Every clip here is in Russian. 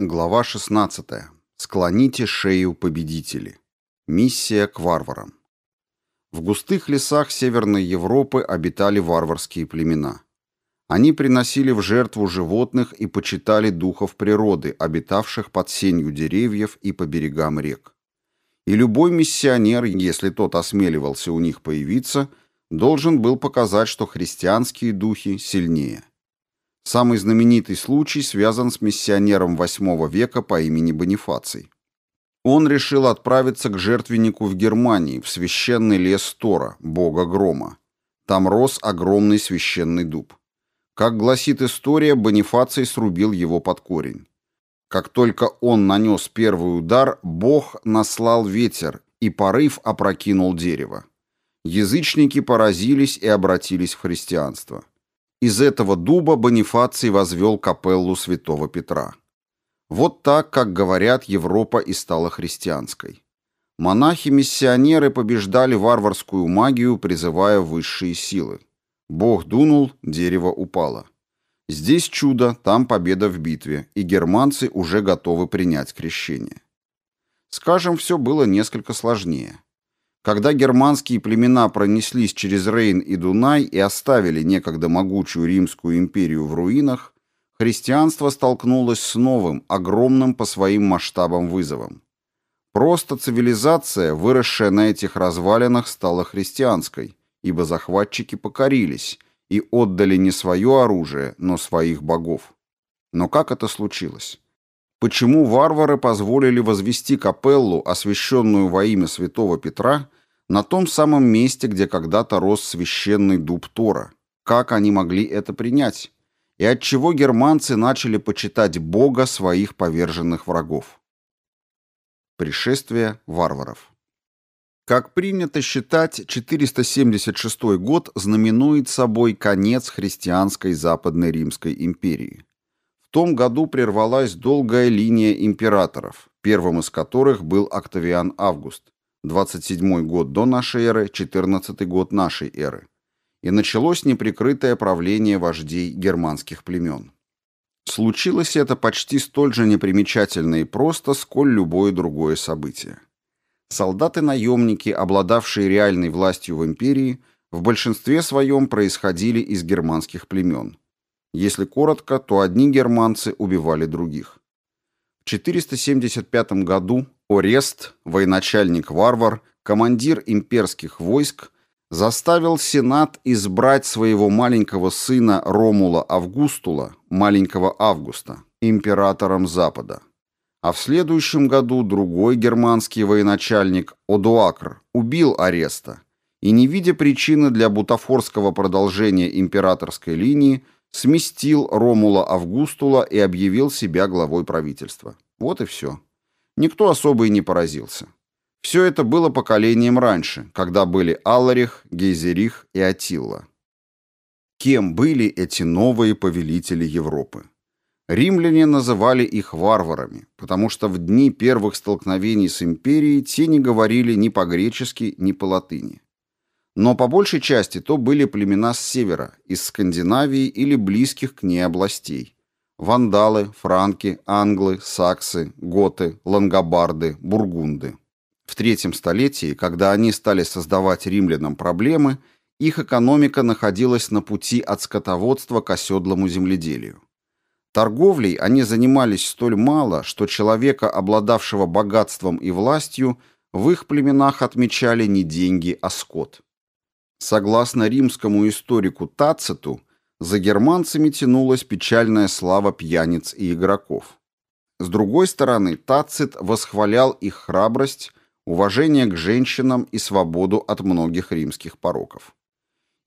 Глава 16. Склоните шею победители. Миссия к варварам. В густых лесах Северной Европы обитали варварские племена. Они приносили в жертву животных и почитали духов природы, обитавших под сенью деревьев и по берегам рек. И любой миссионер, если тот осмеливался у них появиться, должен был показать, что христианские духи сильнее – Самый знаменитый случай связан с миссионером VIII века по имени Бонифаций. Он решил отправиться к жертвеннику в Германии, в священный лес Тора, бога грома. Там рос огромный священный дуб. Как гласит история, Бонифаций срубил его под корень. Как только он нанес первый удар, бог наслал ветер, и порыв опрокинул дерево. Язычники поразились и обратились в христианство. Из этого дуба Бонифаций возвел капеллу святого Петра. Вот так, как говорят, Европа и стала христианской. Монахи-миссионеры побеждали варварскую магию, призывая высшие силы. Бог дунул, дерево упало. Здесь чудо, там победа в битве, и германцы уже готовы принять крещение. Скажем, все было несколько сложнее. Когда германские племена пронеслись через Рейн и Дунай и оставили некогда могучую Римскую империю в руинах, христианство столкнулось с новым, огромным по своим масштабам вызовом. Просто цивилизация, выросшая на этих развалинах, стала христианской, ибо захватчики покорились и отдали не свое оружие, но своих богов. Но как это случилось? Почему варвары позволили возвести капеллу, освященную во имя святого Петра, на том самом месте, где когда-то рос священный дуб Тора? Как они могли это принять? И отчего германцы начали почитать Бога своих поверженных врагов? Пришествие варваров. Как принято считать, 476 год знаменует собой конец христианской Западной Римской империи том году прервалась долгая линия императоров, первым из которых был Октавиан Август, 27 год до нашей эры, 14 год нашей эры, и началось неприкрытое правление вождей германских племен. Случилось это почти столь же непримечательно и просто, сколь любое другое событие. Солдаты-наемники, обладавшие реальной властью в империи, в большинстве своем происходили из германских племен – если коротко, то одни германцы убивали других. В 475 году Орест, военачальник-варвар, командир имперских войск, заставил Сенат избрать своего маленького сына Ромула Августула, маленького Августа, императором Запада. А в следующем году другой германский военачальник Одуакр убил Ареста и, не видя причины для бутафорского продолжения императорской линии, сместил Ромула Августула и объявил себя главой правительства. Вот и все. Никто особо и не поразился. Все это было поколением раньше, когда были Алларих, Гейзерих и Атилла. Кем были эти новые повелители Европы? Римляне называли их варварами, потому что в дни первых столкновений с империей те не говорили ни по-гречески, ни по латыни. Но по большей части то были племена с севера, из Скандинавии или близких к ней областей. Вандалы, франки, англы, саксы, готы, лангобарды, бургунды. В третьем столетии, когда они стали создавать римлянам проблемы, их экономика находилась на пути от скотоводства к оседлому земледелию. Торговлей они занимались столь мало, что человека, обладавшего богатством и властью, в их племенах отмечали не деньги, а скот. Согласно римскому историку Тациту, за германцами тянулась печальная слава пьяниц и игроков. С другой стороны, Тацит восхвалял их храбрость, уважение к женщинам и свободу от многих римских пороков.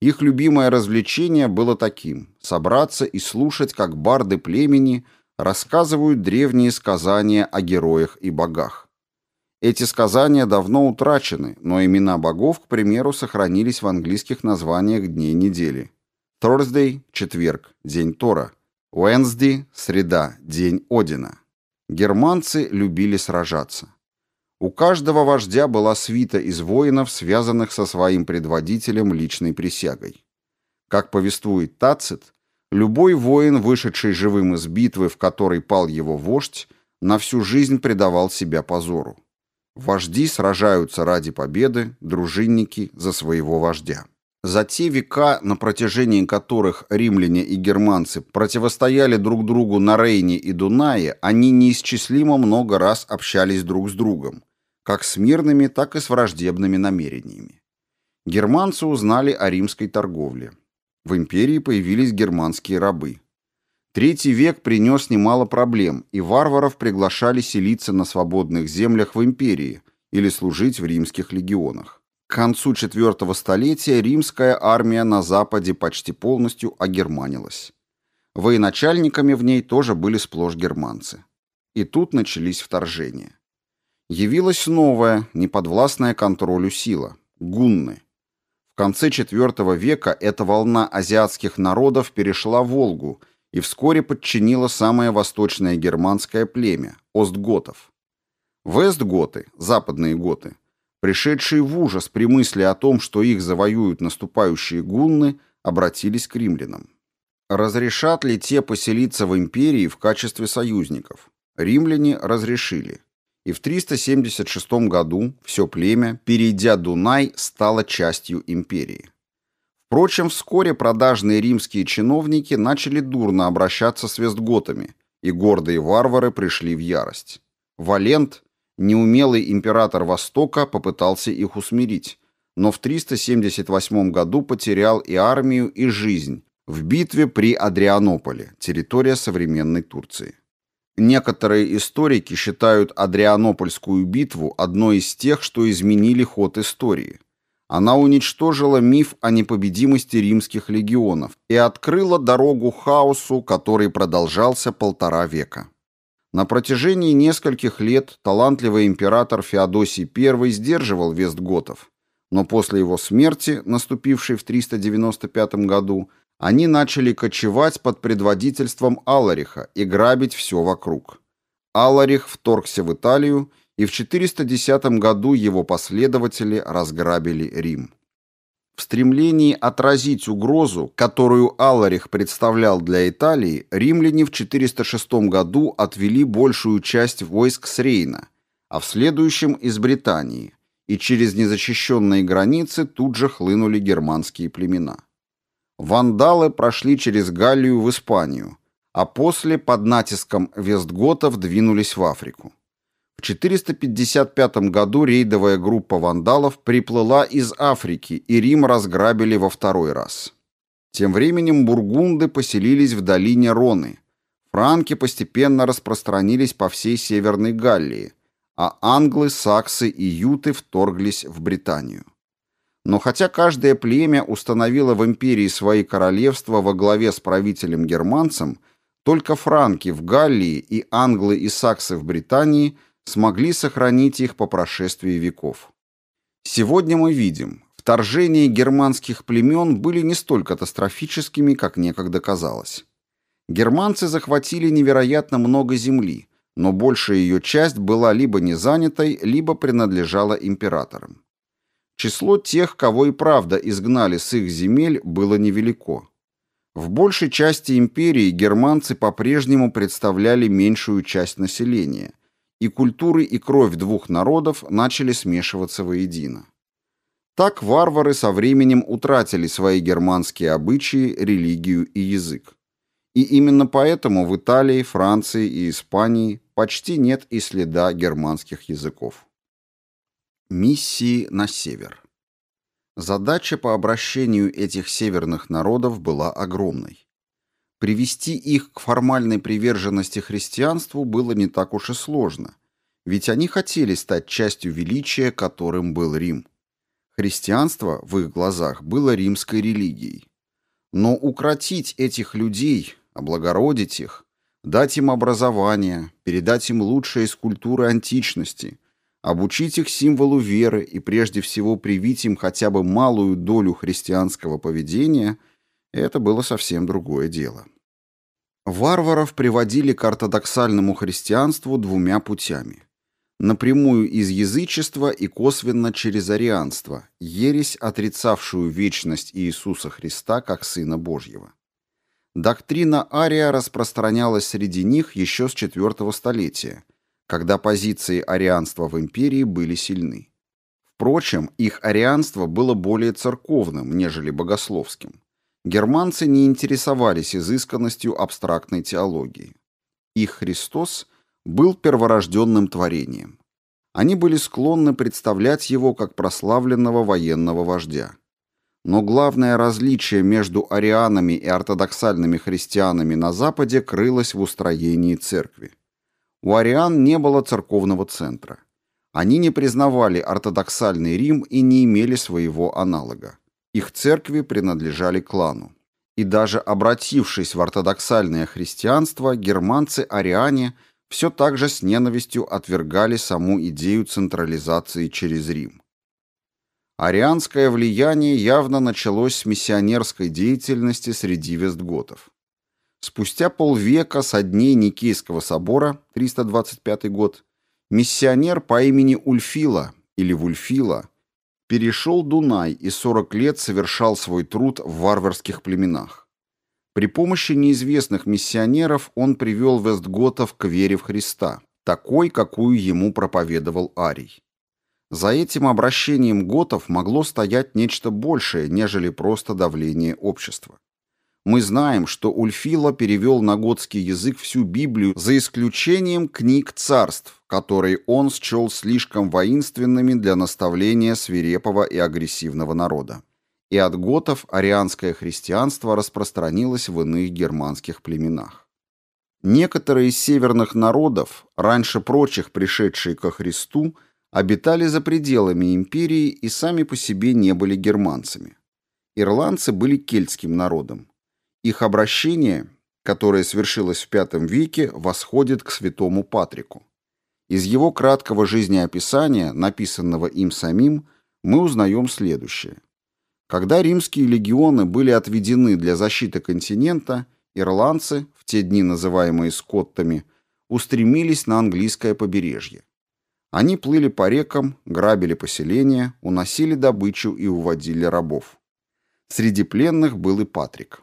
Их любимое развлечение было таким – собраться и слушать, как барды племени рассказывают древние сказания о героях и богах. Эти сказания давно утрачены, но имена богов, к примеру, сохранились в английских названиях дней недели. Thursday – четверг, день Тора. Wednesday – среда, день Одина. Германцы любили сражаться. У каждого вождя была свита из воинов, связанных со своим предводителем личной присягой. Как повествует Тацит, любой воин, вышедший живым из битвы, в которой пал его вождь, на всю жизнь предавал себя позору. Вожди сражаются ради победы, дружинники за своего вождя. За те века, на протяжении которых римляне и германцы противостояли друг другу на Рейне и Дунае, они неисчислимо много раз общались друг с другом, как с мирными, так и с враждебными намерениями. Германцы узнали о римской торговле. В империи появились германские рабы. Третий век принес немало проблем, и варваров приглашали селиться на свободных землях в империи или служить в римских легионах. К концу IV столетия римская армия на Западе почти полностью огерманилась. Военачальниками в ней тоже были сплошь германцы. И тут начались вторжения. Явилась новая, неподвластная контролю сила – гунны. В конце IV века эта волна азиатских народов перешла Волгу и вскоре подчинила самое восточное германское племя – остготов. Вестготы, западные готы – пришедшие в ужас при мысли о том, что их завоюют наступающие гунны, обратились к римлянам. Разрешат ли те поселиться в империи в качестве союзников? Римляне разрешили. И в 376 году все племя, перейдя Дунай, стало частью империи. Впрочем, вскоре продажные римские чиновники начали дурно обращаться с вестготами, и гордые варвары пришли в ярость. Валент, Неумелый император Востока попытался их усмирить, но в 378 году потерял и армию, и жизнь в битве при Адрианополе, территория современной Турции. Некоторые историки считают Адрианопольскую битву одной из тех, что изменили ход истории. Она уничтожила миф о непобедимости римских легионов и открыла дорогу хаосу, который продолжался полтора века. На протяжении нескольких лет талантливый император Феодосий I сдерживал вестготов, но после его смерти, наступившей в 395 году, они начали кочевать под предводительством Алариха и грабить все вокруг. Аларих вторгся в Италию, и в 410 году его последователи разграбили Рим. В стремлении отразить угрозу, которую Алларих представлял для Италии, римляне в 406 году отвели большую часть войск с Рейна, а в следующем из Британии, и через незащищенные границы тут же хлынули германские племена. Вандалы прошли через Галлию в Испанию, а после под натиском вестготов двинулись в Африку. В 455 году рейдовая группа вандалов приплыла из Африки, и Рим разграбили во второй раз. Тем временем бургунды поселились в долине Роны. Франки постепенно распространились по всей Северной Галлии, а англы, саксы и юты вторглись в Британию. Но хотя каждое племя установило в империи свои королевства во главе с правителем-германцем, только франки в Галлии и англы и саксы в Британии – смогли сохранить их по прошествии веков. Сегодня мы видим, вторжения германских племен были не столь катастрофическими, как некогда казалось. Германцы захватили невероятно много земли, но большая ее часть была либо не занятой, либо принадлежала императорам. Число тех, кого и правда изгнали с их земель, было невелико. В большей части империи германцы по-прежнему представляли меньшую часть населения, и культуры и кровь двух народов начали смешиваться воедино. Так варвары со временем утратили свои германские обычаи, религию и язык. И именно поэтому в Италии, Франции и Испании почти нет и следа германских языков. Миссии на север. Задача по обращению этих северных народов была огромной. Привести их к формальной приверженности христианству было не так уж и сложно, ведь они хотели стать частью величия, которым был Рим. Христианство в их глазах было римской религией. Но укротить этих людей, облагородить их, дать им образование, передать им лучшее из культуры античности, обучить их символу веры и прежде всего привить им хотя бы малую долю христианского поведения – это было совсем другое дело. Варваров приводили к ортодоксальному христианству двумя путями. Напрямую из язычества и косвенно через арианство, ересь, отрицавшую вечность Иисуса Христа как Сына Божьего. Доктрина Ария распространялась среди них еще с IV столетия, когда позиции арианства в империи были сильны. Впрочем, их арианство было более церковным, нежели богословским. Германцы не интересовались изысканностью абстрактной теологии. Их Христос был перворожденным творением. Они были склонны представлять его как прославленного военного вождя. Но главное различие между арианами и ортодоксальными христианами на Западе крылось в устроении церкви. У ариан не было церковного центра. Они не признавали ортодоксальный Рим и не имели своего аналога. Их церкви принадлежали клану. И даже обратившись в ортодоксальное христианство, германцы-ариане все так же с ненавистью отвергали саму идею централизации через Рим. Арианское влияние явно началось с миссионерской деятельности среди вестготов. Спустя полвека со дней Никейского собора, 325 год, миссионер по имени Ульфила или Вульфила перешел Дунай и 40 лет совершал свой труд в варварских племенах. При помощи неизвестных миссионеров он привел вестготов к вере в Христа, такой, какую ему проповедовал Арий. За этим обращением готов могло стоять нечто большее, нежели просто давление общества. Мы знаем, что Ульфила перевел на готский язык всю Библию за исключением книг царств, которые он счел слишком воинственными для наставления свирепого и агрессивного народа. И от готов арианское христианство распространилось в иных германских племенах. Некоторые из северных народов, раньше прочих пришедшие ко Христу, обитали за пределами империи и сами по себе не были германцами. Ирландцы были кельтским народом. Их обращение, которое свершилось в V веке, восходит к святому Патрику. Из его краткого жизнеописания, написанного им самим, мы узнаем следующее. Когда римские легионы были отведены для защиты континента, ирландцы, в те дни называемые скоттами, устремились на английское побережье. Они плыли по рекам, грабили поселения, уносили добычу и уводили рабов. Среди пленных был и Патрик.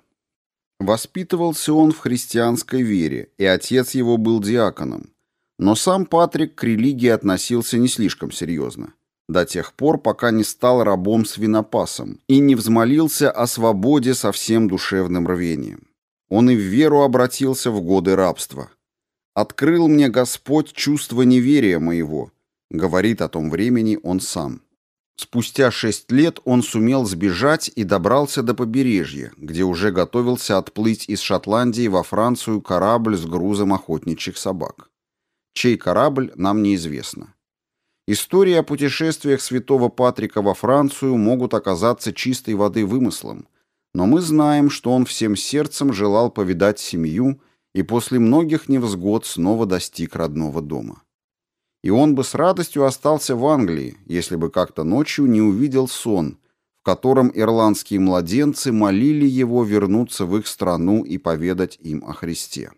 Воспитывался он в христианской вере, и отец его был диаконом. Но сам Патрик к религии относился не слишком серьезно, до тех пор, пока не стал рабом-свинопасом и не взмолился о свободе со всем душевным рвением. Он и в веру обратился в годы рабства. «Открыл мне Господь чувство неверия моего», — говорит о том времени он сам. Спустя шесть лет он сумел сбежать и добрался до побережья, где уже готовился отплыть из Шотландии во Францию корабль с грузом охотничьих собак. Чей корабль, нам неизвестно. Истории о путешествиях святого Патрика во Францию могут оказаться чистой воды вымыслом, но мы знаем, что он всем сердцем желал повидать семью и после многих невзгод снова достиг родного дома и он бы с радостью остался в Англии, если бы как-то ночью не увидел сон, в котором ирландские младенцы молили его вернуться в их страну и поведать им о Христе.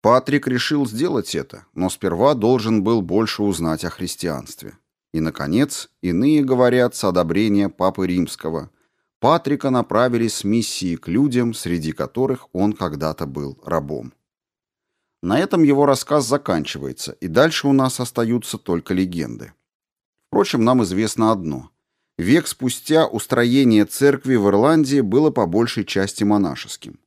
Патрик решил сделать это, но сперва должен был больше узнать о христианстве. И, наконец, иные говорят с одобрения Папы Римского. Патрика направили с миссией к людям, среди которых он когда-то был рабом. На этом его рассказ заканчивается, и дальше у нас остаются только легенды. Впрочем, нам известно одно. Век спустя устроение церкви в Ирландии было по большей части монашеским.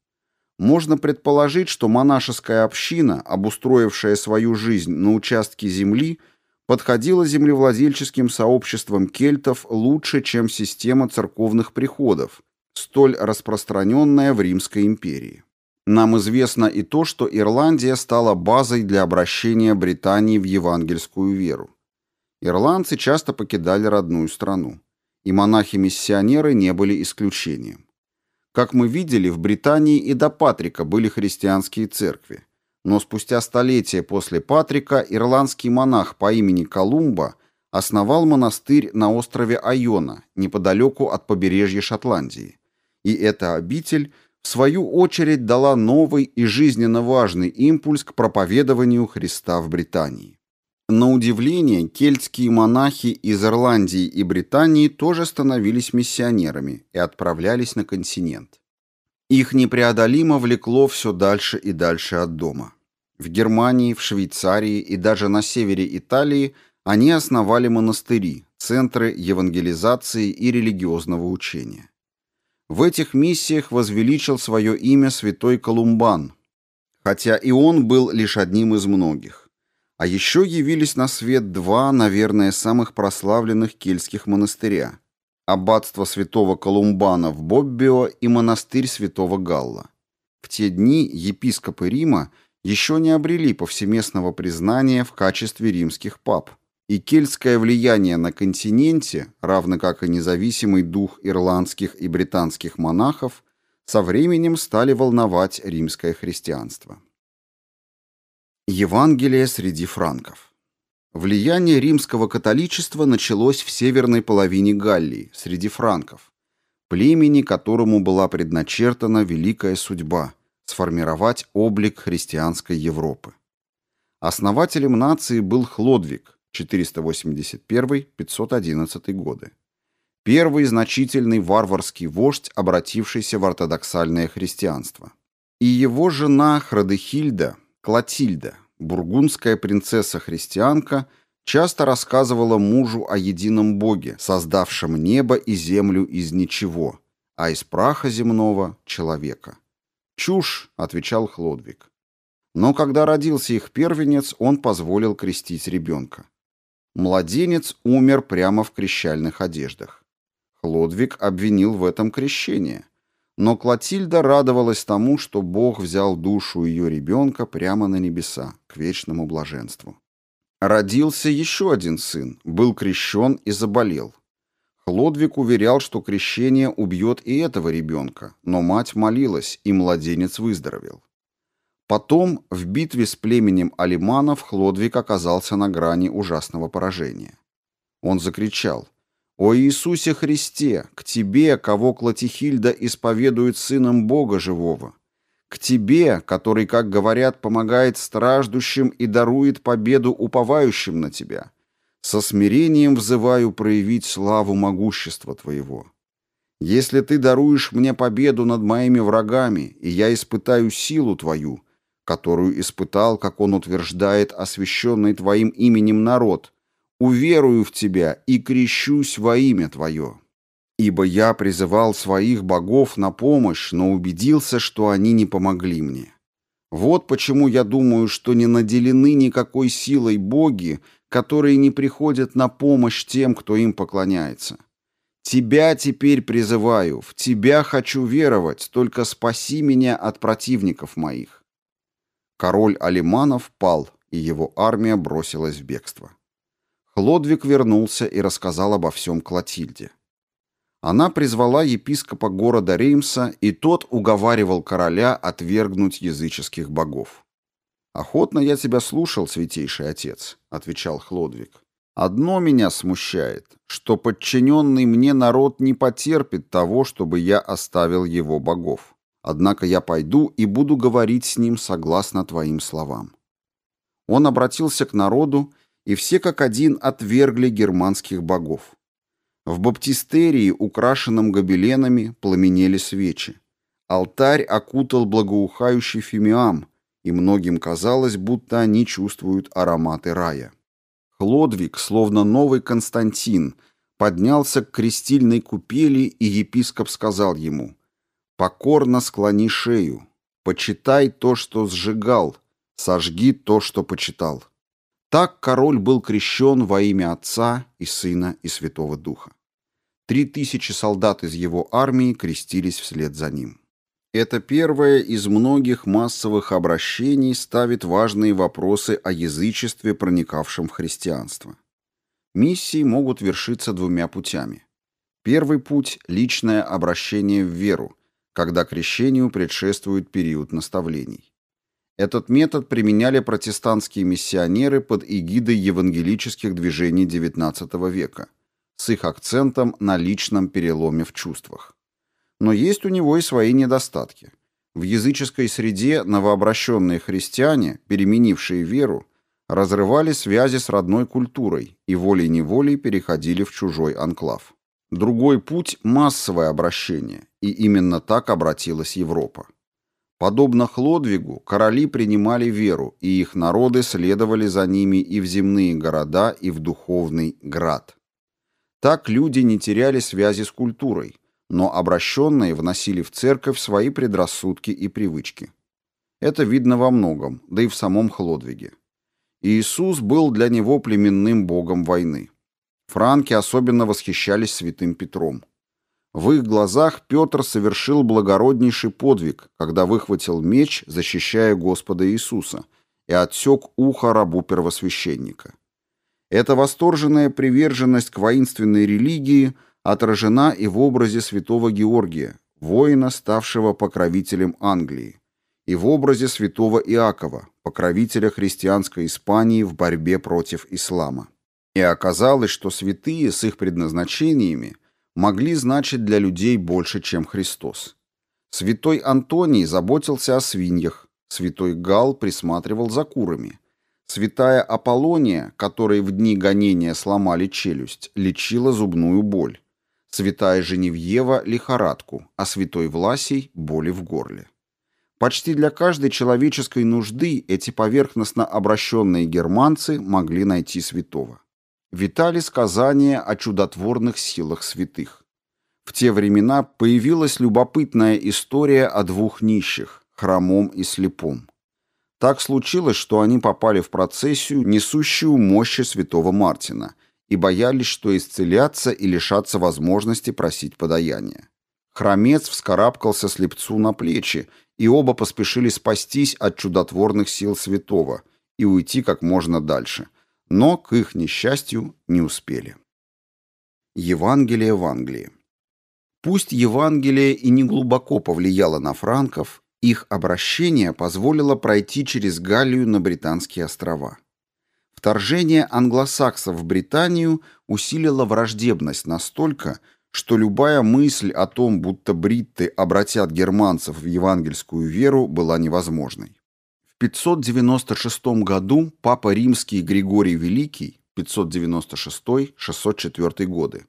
Можно предположить, что монашеская община, обустроившая свою жизнь на участке земли, подходила землевладельческим сообществам кельтов лучше, чем система церковных приходов, столь распространенная в Римской империи. Нам известно и то, что Ирландия стала базой для обращения Британии в евангельскую веру. Ирландцы часто покидали родную страну, и монахи-миссионеры не были исключением. Как мы видели, в Британии и до Патрика были христианские церкви, но спустя столетия после Патрика ирландский монах по имени Колумба основал монастырь на острове Айона, неподалеку от побережья Шотландии. И эта обитель – в свою очередь дала новый и жизненно важный импульс к проповедованию Христа в Британии. На удивление, кельтские монахи из Ирландии и Британии тоже становились миссионерами и отправлялись на континент. Их непреодолимо влекло все дальше и дальше от дома. В Германии, в Швейцарии и даже на севере Италии они основали монастыри, центры евангелизации и религиозного учения. В этих миссиях возвеличил свое имя святой Колумбан, хотя и он был лишь одним из многих. А еще явились на свет два, наверное, самых прославленных кельтских монастыря – аббатство святого Колумбана в Боббио и монастырь святого Галла. В те дни епископы Рима еще не обрели повсеместного признания в качестве римских пап, и кельтское влияние на континенте, равно как и независимый дух ирландских и британских монахов, со временем стали волновать римское христианство. Евангелие среди франков. Влияние римского католичества началось в северной половине Галлии, среди франков, племени, которому была предначертана великая судьба – сформировать облик христианской Европы. Основателем нации был Хлодвиг, 481-511 годы. Первый значительный варварский вождь, обратившийся в ортодоксальное христианство. И его жена Храдехильда, Клотильда, бургундская принцесса-христианка, часто рассказывала мужу о едином Боге, создавшем небо и землю из ничего, а из праха земного — человека. «Чушь», — отвечал Хлодвиг. Но когда родился их первенец, он позволил крестить ребенка. Младенец умер прямо в крещальных одеждах. Хлодвиг обвинил в этом крещение. Но Клотильда радовалась тому, что Бог взял душу ее ребенка прямо на небеса, к вечному блаженству. Родился еще один сын, был крещен и заболел. Хлодвиг уверял, что крещение убьет и этого ребенка, но мать молилась, и младенец выздоровел. Потом в битве с племенем алиманов Хлодвиг оказался на грани ужасного поражения. Он закричал «О Иисусе Христе, к Тебе, кого Клотихильда исповедует Сыном Бога Живого! К Тебе, который, как говорят, помогает страждущим и дарует победу уповающим на Тебя! Со смирением взываю проявить славу могущества Твоего!» Если ты даруешь мне победу над моими врагами, и я испытаю силу Твою, которую испытал, как он утверждает, освященный Твоим именем народ, уверую в Тебя и крещусь во имя Твое. Ибо я призывал своих богов на помощь, но убедился, что они не помогли мне. Вот почему я думаю, что не наделены никакой силой боги, которые не приходят на помощь тем, кто им поклоняется. Тебя теперь призываю, в Тебя хочу веровать, только спаси меня от противников моих. Король Алиманов пал, и его армия бросилась в бегство. Хлодвиг вернулся и рассказал обо всем Клотильде. Она призвала епископа города Реймса, и тот уговаривал короля отвергнуть языческих богов. «Охотно я тебя слушал, святейший отец», — отвечал Хлодвиг. «Одно меня смущает, что подчиненный мне народ не потерпит того, чтобы я оставил его богов. Однако я пойду и буду говорить с ним согласно твоим словам». Он обратился к народу, и все как один отвергли германских богов. В баптистерии, украшенном гобеленами, пламенели свечи. Алтарь окутал благоухающий фимиам, и многим казалось, будто они чувствуют ароматы рая. Хлодвиг, словно новый Константин, поднялся к крестильной купели, и епископ сказал ему Покорно склони шею, почитай то, что сжигал, сожги то, что почитал. Так король был крещен во имя Отца и Сына и Святого Духа. Три тысячи солдат из его армии крестились вслед за ним. Это первое из многих массовых обращений ставит важные вопросы о язычестве, проникавшем в христианство. Миссии могут вершиться двумя путями. Первый путь – личное обращение в веру, когда крещению предшествует период наставлений. Этот метод применяли протестантские миссионеры под эгидой евангелических движений XIX века, с их акцентом на личном переломе в чувствах. Но есть у него и свои недостатки. В языческой среде новообращенные христиане, переменившие веру, разрывали связи с родной культурой и волей-неволей переходили в чужой анклав. Другой путь – массовое обращение, и именно так обратилась Европа. Подобно Хлодвигу, короли принимали веру, и их народы следовали за ними и в земные города, и в духовный град. Так люди не теряли связи с культурой, но обращенные вносили в церковь свои предрассудки и привычки. Это видно во многом, да и в самом Хлодвиге. Иисус был для него племенным богом войны. Франки особенно восхищались святым Петром. В их глазах Петр совершил благороднейший подвиг, когда выхватил меч, защищая Господа Иисуса, и отсек ухо рабу первосвященника. Эта восторженная приверженность к воинственной религии отражена и в образе святого Георгия, воина, ставшего покровителем Англии, и в образе святого Иакова, покровителя христианской Испании в борьбе против ислама. И оказалось, что святые с их предназначениями могли значить для людей больше, чем Христос. Святой Антоний заботился о свиньях, святой Гал присматривал за курами. Святая Аполлония, которой в дни гонения сломали челюсть, лечила зубную боль. Святая Женевьева – лихорадку, а святой Власий – боли в горле. Почти для каждой человеческой нужды эти поверхностно обращенные германцы могли найти святого витали сказания о чудотворных силах святых. В те времена появилась любопытная история о двух нищих, хромом и слепом. Так случилось, что они попали в процессию, несущую мощи святого Мартина, и боялись, что исцелятся и лишатся возможности просить подаяния. Хромец вскарабкался слепцу на плечи, и оба поспешили спастись от чудотворных сил святого и уйти как можно дальше – но, к их несчастью, не успели. Евангелие в Англии. Пусть Евангелие и не глубоко повлияло на франков, их обращение позволило пройти через Галлию на Британские острова. Вторжение англосаксов в Британию усилило враждебность настолько, что любая мысль о том, будто бритты обратят германцев в евангельскую веру, была невозможной. 596 году папа римский Григорий Великий 596-604 годы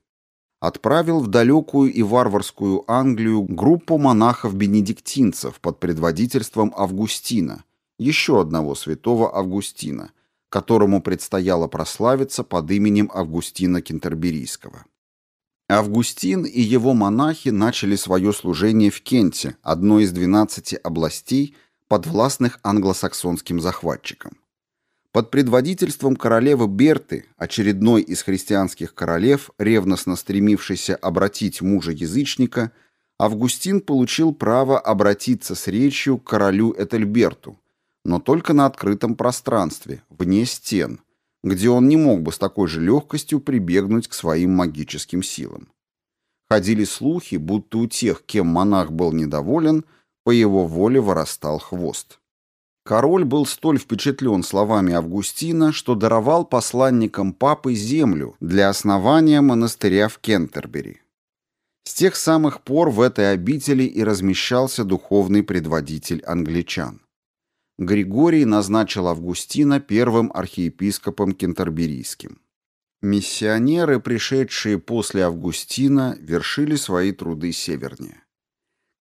отправил в далекую и варварскую Англию группу монахов-бенедиктинцев под предводительством Августина, еще одного святого Августина, которому предстояло прославиться под именем Августина Кентерберийского. Августин и его монахи начали свое служение в Кенте, одной из 12 областей, подвластных англосаксонским захватчикам. Под предводительством королевы Берты, очередной из христианских королев, ревностно стремившейся обратить мужа-язычника, Августин получил право обратиться с речью к королю Этельберту, но только на открытом пространстве, вне стен, где он не мог бы с такой же легкостью прибегнуть к своим магическим силам. Ходили слухи, будто у тех, кем монах был недоволен – по его воле вырастал хвост. Король был столь впечатлен словами Августина, что даровал посланникам папы землю для основания монастыря в Кентербери. С тех самых пор в этой обители и размещался духовный предводитель англичан. Григорий назначил Августина первым архиепископом кентерберийским. Миссионеры, пришедшие после Августина, вершили свои труды севернее.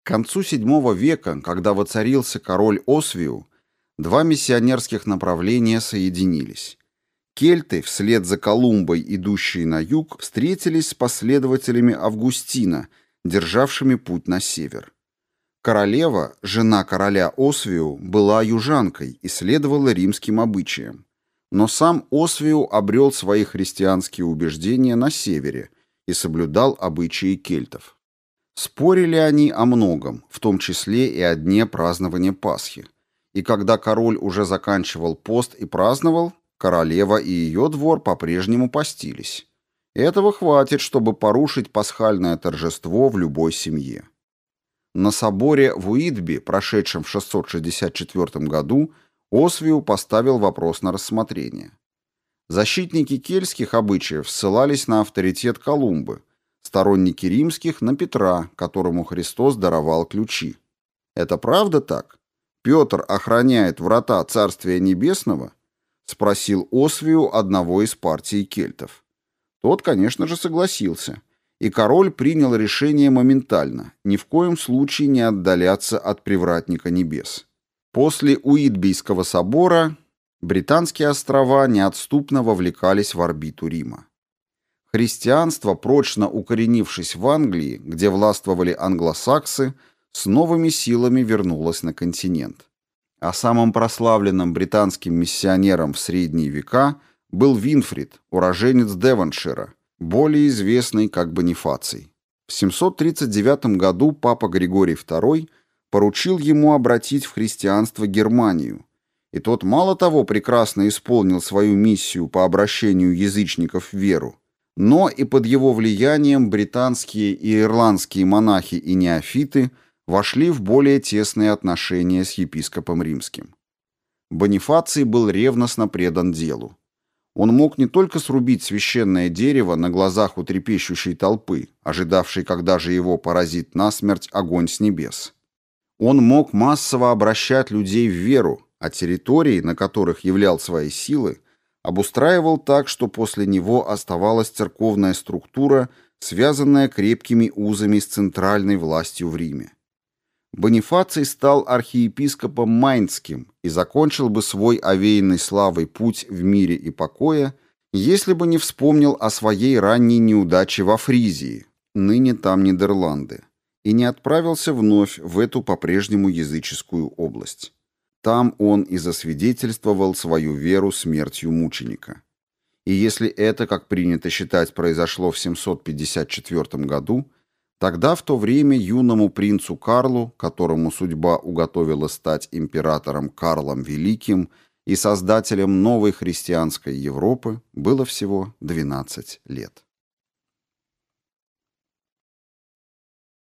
К концу VII века, когда воцарился король Освиу, два миссионерских направления соединились. Кельты, вслед за Колумбой, идущие на юг, встретились с последователями Августина, державшими путь на север. Королева, жена короля Освиу, была южанкой и следовала римским обычаям. Но сам Освиу обрел свои христианские убеждения на севере и соблюдал обычаи кельтов. Спорили они о многом, в том числе и о дне празднования Пасхи. И когда король уже заканчивал пост и праздновал, королева и ее двор по-прежнему постились. Этого хватит, чтобы порушить пасхальное торжество в любой семье. На соборе в Уитби, прошедшем в 664 году, Освию поставил вопрос на рассмотрение. Защитники кельтских обычаев ссылались на авторитет Колумбы – сторонники римских на Петра, которому Христос даровал ключи. Это правда так? Петр охраняет врата Царствия Небесного? Спросил Освию одного из партий кельтов. Тот, конечно же, согласился. и король принял решение моментально, ни в коем случае не отдаляться от привратника небес. После Уитбийского собора британские острова неотступно вовлекались в орбиту Рима. Христианство, прочно укоренившись в Англии, где властвовали англосаксы, с новыми силами вернулось на континент. А самым прославленным британским миссионером в средние века был Винфрид, уроженец Девоншира, более известный как Бонифаций. В 739 году папа Григорий II поручил ему обратить в христианство Германию, и тот мало того прекрасно исполнил свою миссию по обращению язычников в веру, но и под его влиянием британские и ирландские монахи и неофиты вошли в более тесные отношения с епископом римским. Бонифаций был ревностно предан делу. Он мог не только срубить священное дерево на глазах у трепещущей толпы, ожидавшей, когда же его поразит насмерть огонь с небес. Он мог массово обращать людей в веру, а территории, на которых являл свои силы, обустраивал так, что после него оставалась церковная структура, связанная крепкими узами с центральной властью в Риме. Бонифаций стал архиепископом Майнским и закончил бы свой овеянный славой путь в мире и покое, если бы не вспомнил о своей ранней неудаче во Фризии, ныне там Нидерланды, и не отправился вновь в эту по-прежнему языческую область. Там он и засвидетельствовал свою веру смертью мученика. И если это, как принято считать, произошло в 754 году, Тогда в то время юному принцу Карлу, которому судьба уготовила стать императором Карлом Великим и создателем новой христианской Европы, было всего 12 лет.